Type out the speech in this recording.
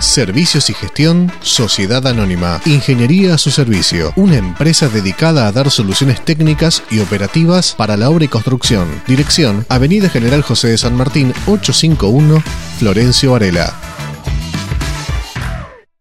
Servicios y gestión, Sociedad Anónima. Ingeniería a su servicio. Una empresa dedicada a dar soluciones técnicas y operativas para la obra y construcción. Dirección, Avenida General José de San Martín 851, Florencio Varela.